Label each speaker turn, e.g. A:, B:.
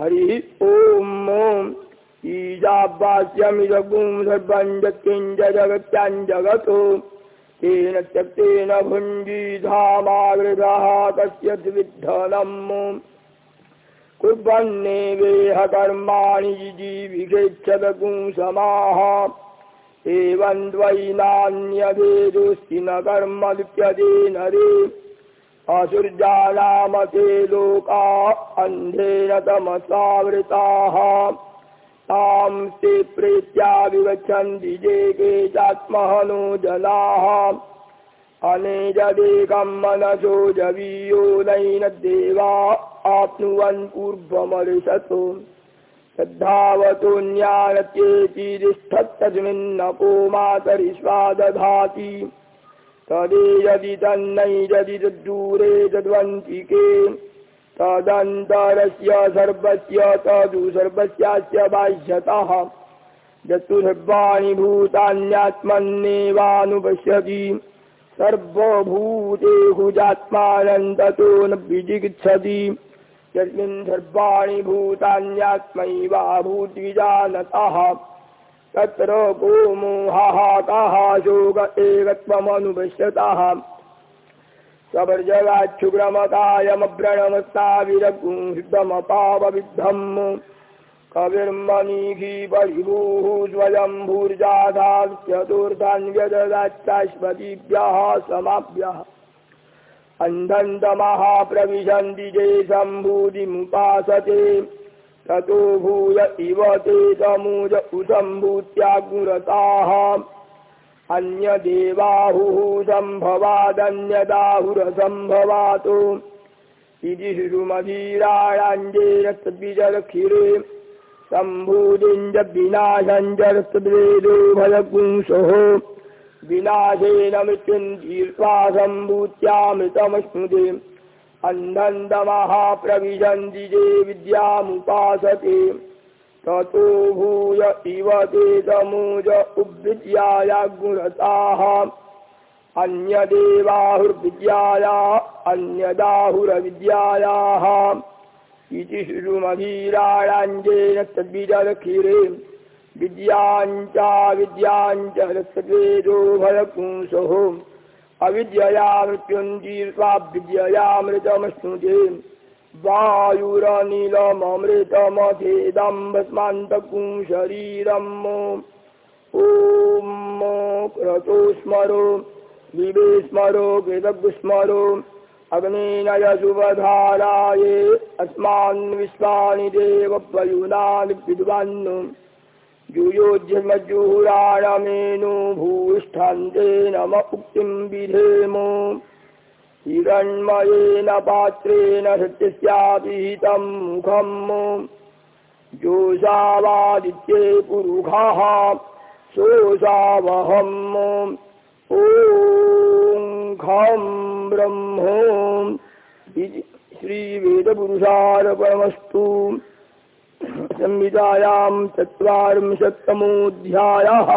A: हरिः ॐ ईजावास्यमिदगुं सर्वं यत्किञ्च जगत्याञ्जगतो तेन त्यक्तेन भुञ्जीधामावृतः तस्य द्विद्धनम् कुर्वन्नेवेह कर्माणि जीविषेच्छदगुं समाः एवं द्वैनान्यभेदोऽस्ति न कर्म लिप्यते नरे असुर्जानामते लोका अन्धेन तमसावृताः। तां ते प्रीत्या विगच्छन्ति जे के चात्महनो जनाः अनेजदेकं मनसो जवीयो नैनदेवा आप्नुवन् पूर्वमर्षतु श्रद्धावतो न्यानत्येतिष्ठत्तस्मिन्नको मातरिष्वा दधाति तदेयदि तन्नैजदि तद्दूरे तद्वन्तिके तदन्तरस्य सर्वस्य तदु सर्वस्यास्य बाह्यतः। यत्तु सर्वाणि भूतान्यात्मन्नेवानुपश्यति। सर्वभूतेहुजात्मानन्ततो न विजिगच्छति यस्मिन् सर्वाणि भूतान्यात्मैवाभूद्विजानतः तत्र को मोहः कः शोक एकत्वमनुपश्यतः सवर्जगाच्छुग्रमकायमव्रणमस्ताविरगुंहितमपावविद्धम् कविर्मणिः परिभूः स्वयम्भूर्जाधाश्चतुर्थान्व्यददाच्चाश्वतीभ्यः समाभ्यः अन्धन्तमः प्रविशन्ति जे सम्भूतिमुपासते ततो भूय इव ते तमूज उसम्भूत्यागुरताः अन्यदेवाहुः सम्भवादन्यदाहुरसम्भवातो। इति शिशुमधीराणाञ्जेरस्तद्विजलक्षिरे सम्भूतिञ्च विनाशञ्जरस्तद्वेदो भयपुंसोः विनाशेन मृत्युञ्जीर्त्वा सम्भूत्यामृतमश्नुते अन्धन्तमः प्रविशन्ति जे विद्यामुपासते। ततो भूय इव ते तमूज उद्विद्याया गुणताः। अन्यदेवाहुर्विद्याया अन्यदाहुरविद्यायाः। इति शिशुमधीराणाञ्जेन तद्विजलक्षीरे विद्याञ्चा विद्याञ्च रसद्वेदो भयपुंसोः अविद्यया मृत्युञ्जीर्त्वा विद्ययामृतमश्नुते वायुरनिलममृतमथेदम्बस्मान्तकुं शरीरम् ॐ क्रतो स्मरो विवे स्मरो कृतग्स्मरो अग्नेनय शुभधाराये अस्मान् विश्वानि देवपयुनानि विद्वान् युयोज्यमज्जुहुराणमेनो भूष्ठन्ते नम उक्तिं विधेम। हिरण्मयेन पात्रेण सत्यस्यापिहितं मुखम् जोषावादित्ये पुरुषः सोऽसावहम् ॐ खं ब्रह्म। श्रीवेदपुरुषार्पणमस्तु संहितायां चत्वारिंशत्तमोऽध्यायः